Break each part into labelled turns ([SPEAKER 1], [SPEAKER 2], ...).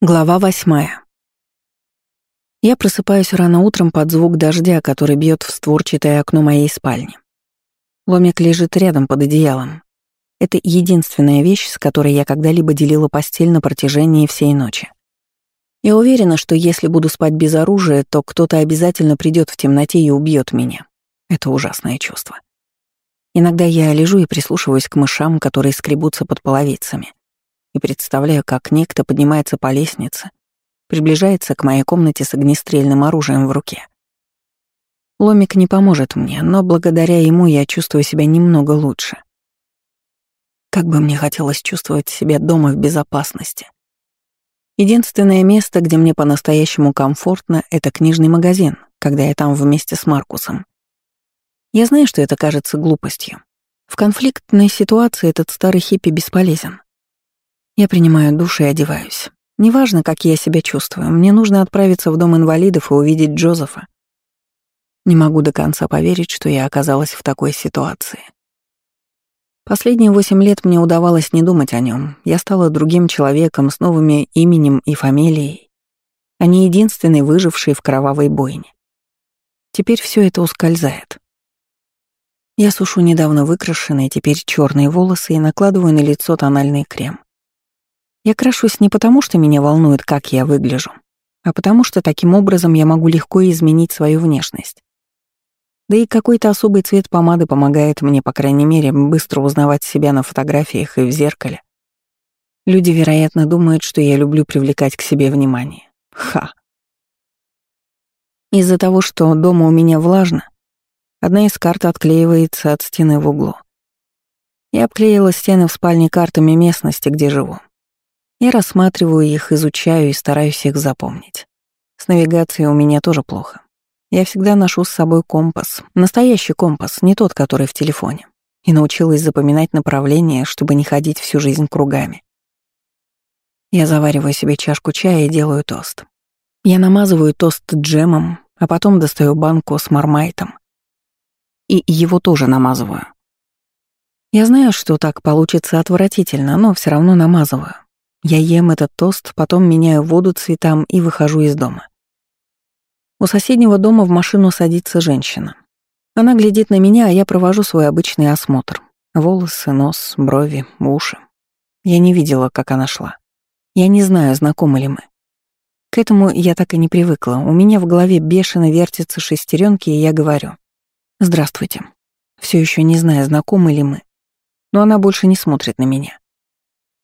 [SPEAKER 1] Глава восьмая. Я просыпаюсь рано утром под звук дождя, который бьет в створчатое окно моей спальни. Ломик лежит рядом под одеялом. Это единственная вещь, с которой я когда-либо делила постель на протяжении всей ночи. Я уверена, что если буду спать без оружия, то кто-то обязательно придет в темноте и убьет меня. Это ужасное чувство. Иногда я лежу и прислушиваюсь к мышам, которые скребутся под половицами и представляю, как некто поднимается по лестнице, приближается к моей комнате с огнестрельным оружием в руке. Ломик не поможет мне, но благодаря ему я чувствую себя немного лучше. Как бы мне хотелось чувствовать себя дома в безопасности. Единственное место, где мне по-настоящему комфортно, это книжный магазин, когда я там вместе с Маркусом. Я знаю, что это кажется глупостью. В конфликтной ситуации этот старый хиппи бесполезен. Я принимаю душ и одеваюсь. Неважно, как я себя чувствую, мне нужно отправиться в дом инвалидов и увидеть Джозефа. Не могу до конца поверить, что я оказалась в такой ситуации. Последние восемь лет мне удавалось не думать о нем. Я стала другим человеком с новыми именем и фамилией, а не единственной выжившей в кровавой бойне. Теперь все это ускользает. Я сушу недавно выкрашенные, теперь черные волосы и накладываю на лицо тональный крем. Я крашусь не потому, что меня волнует, как я выгляжу, а потому что таким образом я могу легко изменить свою внешность. Да и какой-то особый цвет помады помогает мне, по крайней мере, быстро узнавать себя на фотографиях и в зеркале. Люди, вероятно, думают, что я люблю привлекать к себе внимание. Ха. Из-за того, что дома у меня влажно, одна из карт отклеивается от стены в углу. Я обклеила стены в спальне картами местности, где живу. Я рассматриваю их, изучаю и стараюсь их запомнить. С навигацией у меня тоже плохо. Я всегда ношу с собой компас, настоящий компас, не тот, который в телефоне, и научилась запоминать направление, чтобы не ходить всю жизнь кругами. Я завариваю себе чашку чая и делаю тост. Я намазываю тост джемом, а потом достаю банку с мармайтом. И его тоже намазываю. Я знаю, что так получится отвратительно, но все равно намазываю. Я ем этот тост, потом меняю воду цветам и выхожу из дома. У соседнего дома в машину садится женщина. Она глядит на меня, а я провожу свой обычный осмотр. Волосы, нос, брови, уши. Я не видела, как она шла. Я не знаю, знакомы ли мы. К этому я так и не привыкла. У меня в голове бешено вертятся шестеренки, и я говорю. «Здравствуйте». Все еще не знаю, знакомы ли мы. Но она больше не смотрит на меня.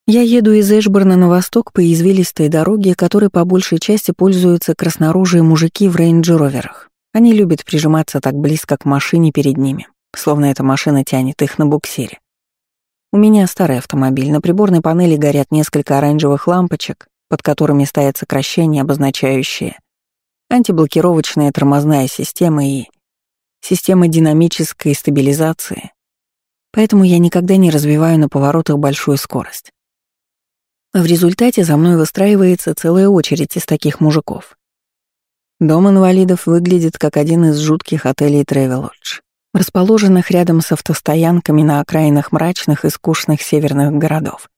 [SPEAKER 1] Я еду из Эшборна на восток по извилистой дороге, которой по большей части пользуются красноружие мужики в рейндж-роверах. Они любят прижиматься так близко к машине перед ними, словно эта машина тянет их на буксире. У меня старый автомобиль, на приборной панели горят несколько оранжевых лампочек, под которыми стоят сокращения, обозначающие антиблокировочная тормозная система и система динамической стабилизации. Поэтому я никогда не развиваю на поворотах большую скорость. В результате за мной выстраивается целая очередь из таких мужиков. Дом инвалидов выглядит как один из жутких отелей Travelodge, расположенных рядом с автостоянками на окраинах мрачных и скучных северных городов.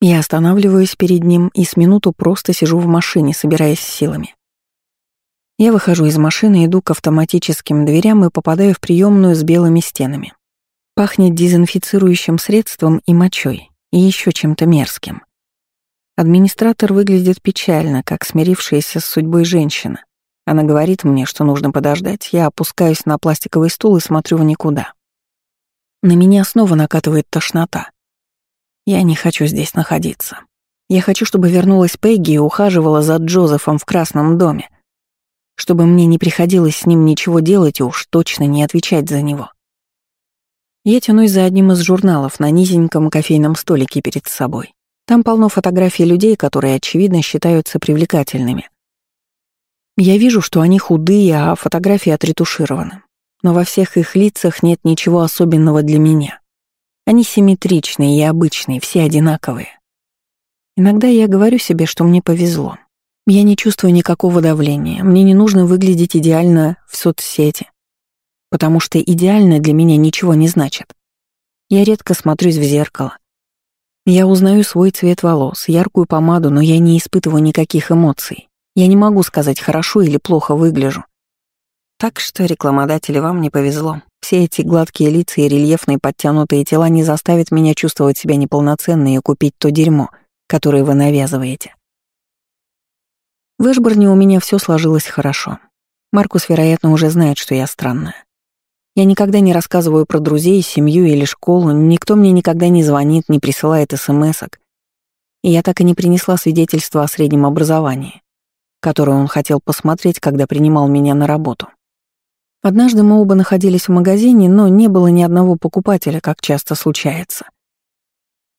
[SPEAKER 1] Я останавливаюсь перед ним и с минуту просто сижу в машине, собираясь силами. Я выхожу из машины, иду к автоматическим дверям и попадаю в приемную с белыми стенами. Пахнет дезинфицирующим средством и мочой, и еще чем-то мерзким. Администратор выглядит печально, как смирившаяся с судьбой женщина. Она говорит мне, что нужно подождать. Я опускаюсь на пластиковый стул и смотрю в никуда. На меня снова накатывает тошнота. Я не хочу здесь находиться. Я хочу, чтобы вернулась Пегги и ухаживала за Джозефом в Красном доме. Чтобы мне не приходилось с ним ничего делать и уж точно не отвечать за него. Я тянусь за одним из журналов на низеньком кофейном столике перед собой. Там полно фотографий людей, которые, очевидно, считаются привлекательными. Я вижу, что они худые, а фотографии отретушированы. Но во всех их лицах нет ничего особенного для меня. Они симметричные и обычные, все одинаковые. Иногда я говорю себе, что мне повезло. Я не чувствую никакого давления, мне не нужно выглядеть идеально в соцсети, потому что идеально для меня ничего не значит. Я редко смотрюсь в зеркало. Я узнаю свой цвет волос, яркую помаду, но я не испытываю никаких эмоций. Я не могу сказать, хорошо или плохо выгляжу. Так что, рекламодатели, вам не повезло. Все эти гладкие лица и рельефные подтянутые тела не заставят меня чувствовать себя неполноценной и купить то дерьмо, которое вы навязываете. В Эшборне у меня все сложилось хорошо. Маркус, вероятно, уже знает, что я странная. Я никогда не рассказываю про друзей, семью или школу, никто мне никогда не звонит, не присылает смс-ок. И я так и не принесла свидетельство о среднем образовании, которое он хотел посмотреть, когда принимал меня на работу. Однажды мы оба находились в магазине, но не было ни одного покупателя, как часто случается.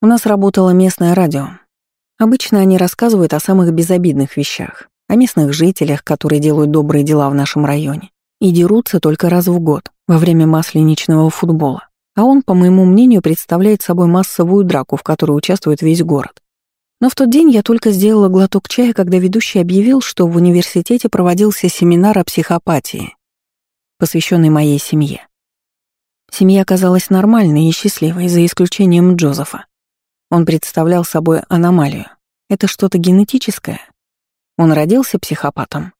[SPEAKER 1] У нас работало местное радио. Обычно они рассказывают о самых безобидных вещах, о местных жителях, которые делают добрые дела в нашем районе, и дерутся только раз в год, во время масленичного футбола. А он, по моему мнению, представляет собой массовую драку, в которой участвует весь город. Но в тот день я только сделала глоток чая, когда ведущий объявил, что в университете проводился семинар о психопатии, посвященный моей семье. Семья оказалась нормальной и счастливой, за исключением Джозефа. Он представлял собой аномалию. Это что-то генетическое. Он родился психопатом.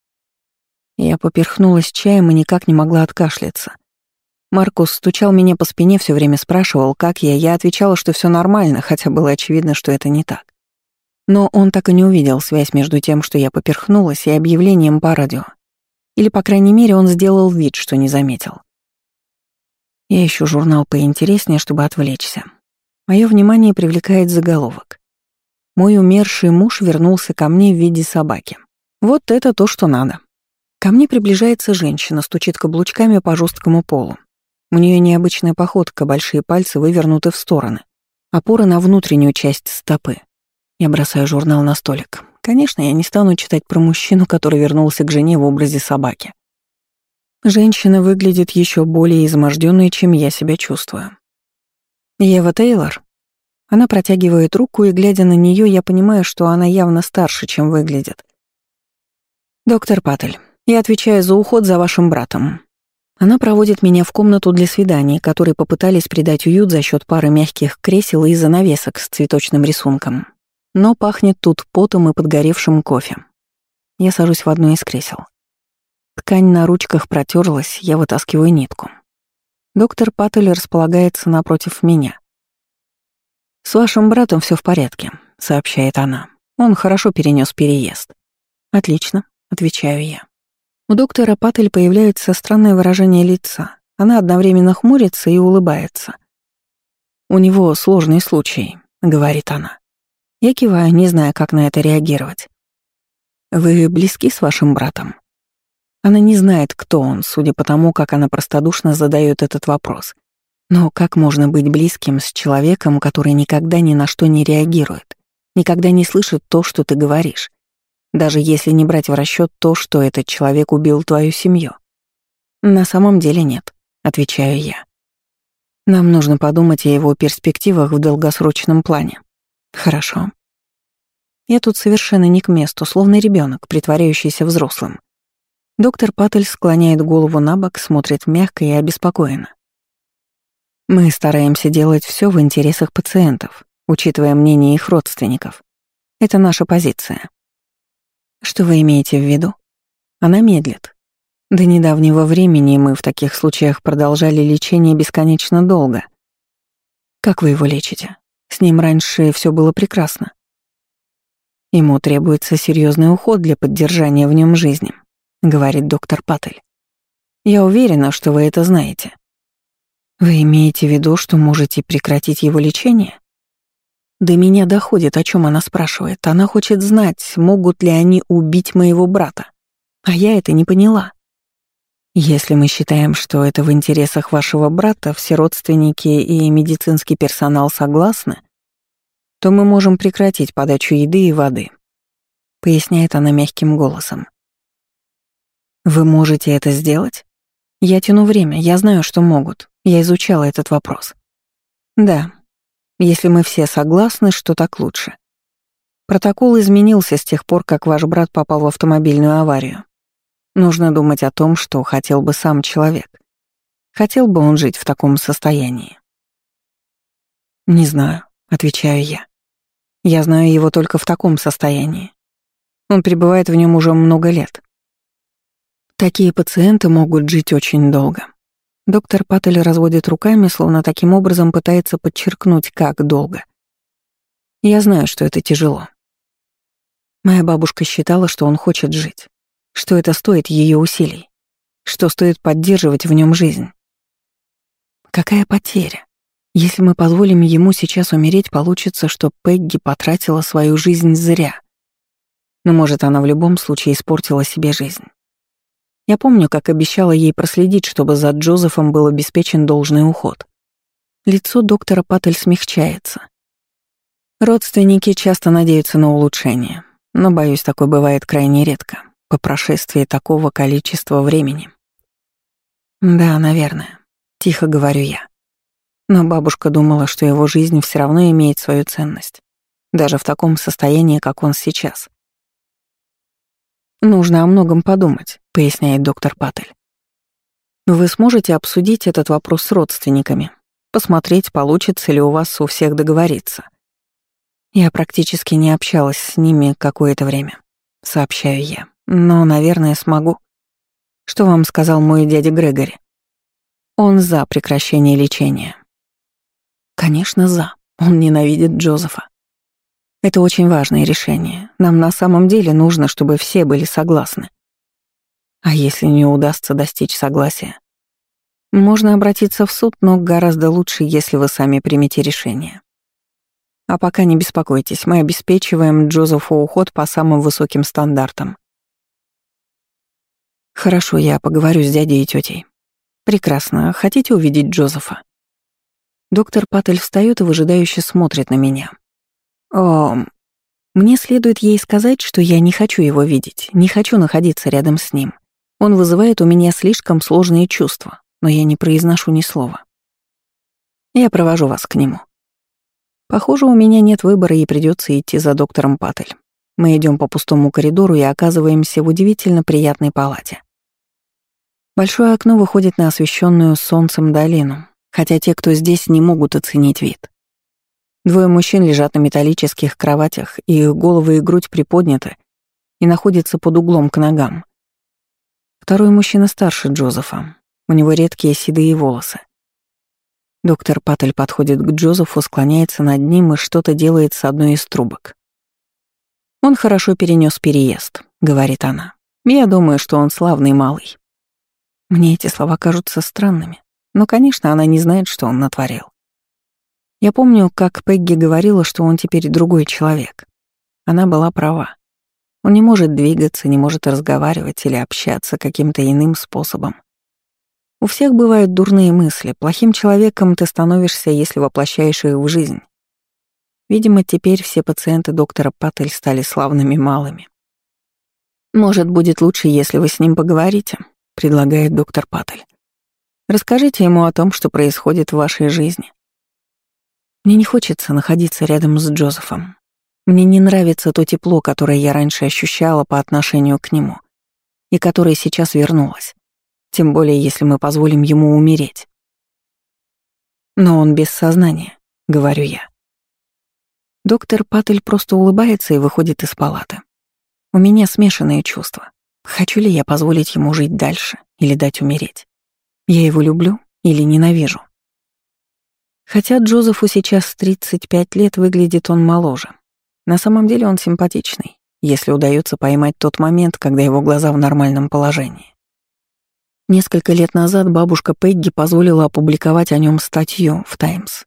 [SPEAKER 1] Я поперхнулась чаем и никак не могла откашляться. Маркус стучал меня по спине, все время спрашивал, как я. Я отвечала, что все нормально, хотя было очевидно, что это не так. Но он так и не увидел связь между тем, что я поперхнулась, и объявлением по радио. Или, по крайней мере, он сделал вид, что не заметил. Я ищу журнал поинтереснее, чтобы отвлечься. Мое внимание привлекает заголовок. Мой умерший муж вернулся ко мне в виде собаки. Вот это то, что надо. Ко мне приближается женщина, стучит каблучками по жесткому полу. У нее необычная походка, большие пальцы вывернуты в стороны. Опора на внутреннюю часть стопы. Я бросаю журнал на столик. Конечно, я не стану читать про мужчину, который вернулся к жене в образе собаки. Женщина выглядит еще более изможденной, чем я себя чувствую. Ева Тейлор. Она протягивает руку, и, глядя на нее, я понимаю, что она явно старше, чем выглядит. «Доктор Паттель, я отвечаю за уход за вашим братом». Она проводит меня в комнату для свиданий, которые попытались придать уют за счет пары мягких кресел и занавесок с цветочным рисунком. Но пахнет тут потом и подгоревшим кофе. Я сажусь в одно из кресел. Ткань на ручках протерлась, я вытаскиваю нитку. Доктор Паттель располагается напротив меня. «С вашим братом все в порядке», — сообщает она. «Он хорошо перенес переезд». «Отлично», — отвечаю я. У доктора Паттель появляется странное выражение лица. Она одновременно хмурится и улыбается. «У него сложный случай», — говорит она. Я киваю, не зная, как на это реагировать. «Вы близки с вашим братом?» Она не знает, кто он, судя по тому, как она простодушно задает этот вопрос. Но как можно быть близким с человеком, который никогда ни на что не реагирует, никогда не слышит то, что ты говоришь, даже если не брать в расчет то, что этот человек убил твою семью? На самом деле нет, отвечаю я. Нам нужно подумать о его перспективах в долгосрочном плане. Хорошо. Я тут совершенно не к месту, словно ребенок, притворяющийся взрослым. Доктор Паттель склоняет голову на бок, смотрит мягко и обеспокоенно. Мы стараемся делать все в интересах пациентов, учитывая мнение их родственников. Это наша позиция. Что вы имеете в виду? Она медлит. До недавнего времени мы в таких случаях продолжали лечение бесконечно долго. Как вы его лечите? С ним раньше все было прекрасно. Ему требуется серьезный уход для поддержания в нем жизни, говорит доктор Паттель. Я уверена, что вы это знаете. Вы имеете в виду, что можете прекратить его лечение? До меня доходит, о чем она спрашивает. Она хочет знать, могут ли они убить моего брата. А я это не поняла. Если мы считаем, что это в интересах вашего брата, все родственники и медицинский персонал согласны, то мы можем прекратить подачу еды и воды», — поясняет она мягким голосом. «Вы можете это сделать? Я тяну время, я знаю, что могут. Я изучала этот вопрос». «Да, если мы все согласны, что так лучше. Протокол изменился с тех пор, как ваш брат попал в автомобильную аварию. Нужно думать о том, что хотел бы сам человек. Хотел бы он жить в таком состоянии? «Не знаю», — отвечаю я. Я знаю его только в таком состоянии. Он пребывает в нем уже много лет. Такие пациенты могут жить очень долго. Доктор Паттель разводит руками, словно таким образом пытается подчеркнуть, как долго. Я знаю, что это тяжело. Моя бабушка считала, что он хочет жить, что это стоит ее усилий, что стоит поддерживать в нем жизнь. Какая потеря? Если мы позволим ему сейчас умереть, получится, что Пегги потратила свою жизнь зря. Но, может, она в любом случае испортила себе жизнь. Я помню, как обещала ей проследить, чтобы за Джозефом был обеспечен должный уход. Лицо доктора Паттель смягчается. Родственники часто надеются на улучшение, но, боюсь, такое бывает крайне редко, по прошествии такого количества времени. «Да, наверное», — тихо говорю я. Но бабушка думала, что его жизнь все равно имеет свою ценность, даже в таком состоянии, как он сейчас. «Нужно о многом подумать», — поясняет доктор Паттель. «Вы сможете обсудить этот вопрос с родственниками, посмотреть, получится ли у вас у всех договориться». Я практически не общалась с ними какое-то время, сообщаю я. Но, наверное, смогу. Что вам сказал мой дядя Грегори? Он за прекращение лечения. Конечно, за. Он ненавидит Джозефа. Это очень важное решение. Нам на самом деле нужно, чтобы все были согласны. А если не удастся достичь согласия? Можно обратиться в суд, но гораздо лучше, если вы сами примете решение. А пока не беспокойтесь, мы обеспечиваем Джозефу уход по самым высоким стандартам. Хорошо, я поговорю с дядей и тетей. Прекрасно. Хотите увидеть Джозефа? Доктор Паттель встает и выжидающе смотрит на меня. О, мне следует ей сказать, что я не хочу его видеть, не хочу находиться рядом с ним. Он вызывает у меня слишком сложные чувства, но я не произношу ни слова. Я провожу вас к нему. Похоже, у меня нет выбора и придется идти за доктором Паттель. Мы идем по пустому коридору и оказываемся в удивительно приятной палате. Большое окно выходит на освещенную солнцем долину, хотя те, кто здесь, не могут оценить вид. Двое мужчин лежат на металлических кроватях, и их головы и грудь приподняты и находятся под углом к ногам. Второй мужчина старше Джозефа. У него редкие седые волосы. Доктор Паттель подходит к Джозефу, склоняется над ним и что-то делает с одной из трубок. «Он хорошо перенес переезд», — говорит она. «Я думаю, что он славный малый». Мне эти слова кажутся странными. Но, конечно, она не знает, что он натворил. Я помню, как Пегги говорила, что он теперь другой человек. Она была права. Он не может двигаться, не может разговаривать или общаться каким-то иным способом. У всех бывают дурные мысли. Плохим человеком ты становишься, если воплощаешь их в жизнь. Видимо, теперь все пациенты доктора Паттель стали славными малыми. «Может, будет лучше, если вы с ним поговорите», — предлагает доктор Паттель. Расскажите ему о том, что происходит в вашей жизни. Мне не хочется находиться рядом с Джозефом. Мне не нравится то тепло, которое я раньше ощущала по отношению к нему, и которое сейчас вернулось. Тем более, если мы позволим ему умереть. Но он без сознания, говорю я. Доктор Паттель просто улыбается и выходит из палаты. У меня смешанные чувства. Хочу ли я позволить ему жить дальше или дать умереть? Я его люблю или ненавижу? Хотя Джозефу сейчас 35 лет, выглядит он моложе. На самом деле он симпатичный, если удается поймать тот момент, когда его глаза в нормальном положении. Несколько лет назад бабушка Пегги позволила опубликовать о нем статью в «Таймс».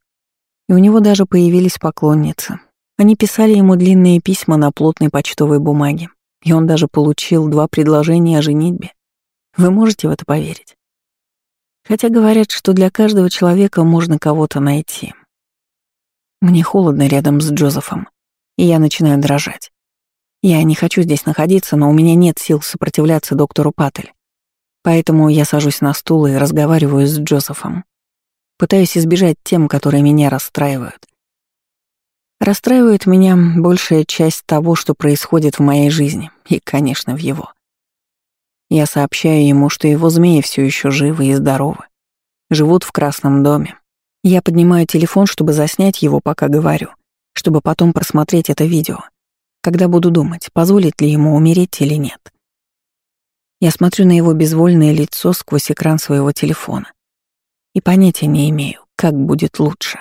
[SPEAKER 1] И у него даже появились поклонницы. Они писали ему длинные письма на плотной почтовой бумаге, и он даже получил два предложения о женитьбе. Вы можете в это поверить? Хотя говорят, что для каждого человека можно кого-то найти. Мне холодно рядом с Джозефом, и я начинаю дрожать. Я не хочу здесь находиться, но у меня нет сил сопротивляться доктору Паттель. Поэтому я сажусь на стул и разговариваю с Джозефом. Пытаюсь избежать тем, которые меня расстраивают. Расстраивает меня большая часть того, что происходит в моей жизни, и, конечно, в его. Я сообщаю ему, что его змеи все еще живы и здоровы. Живут в красном доме. Я поднимаю телефон, чтобы заснять его, пока говорю, чтобы потом просмотреть это видео, когда буду думать, позволит ли ему умереть или нет. Я смотрю на его безвольное лицо сквозь экран своего телефона и понятия не имею, как будет лучше.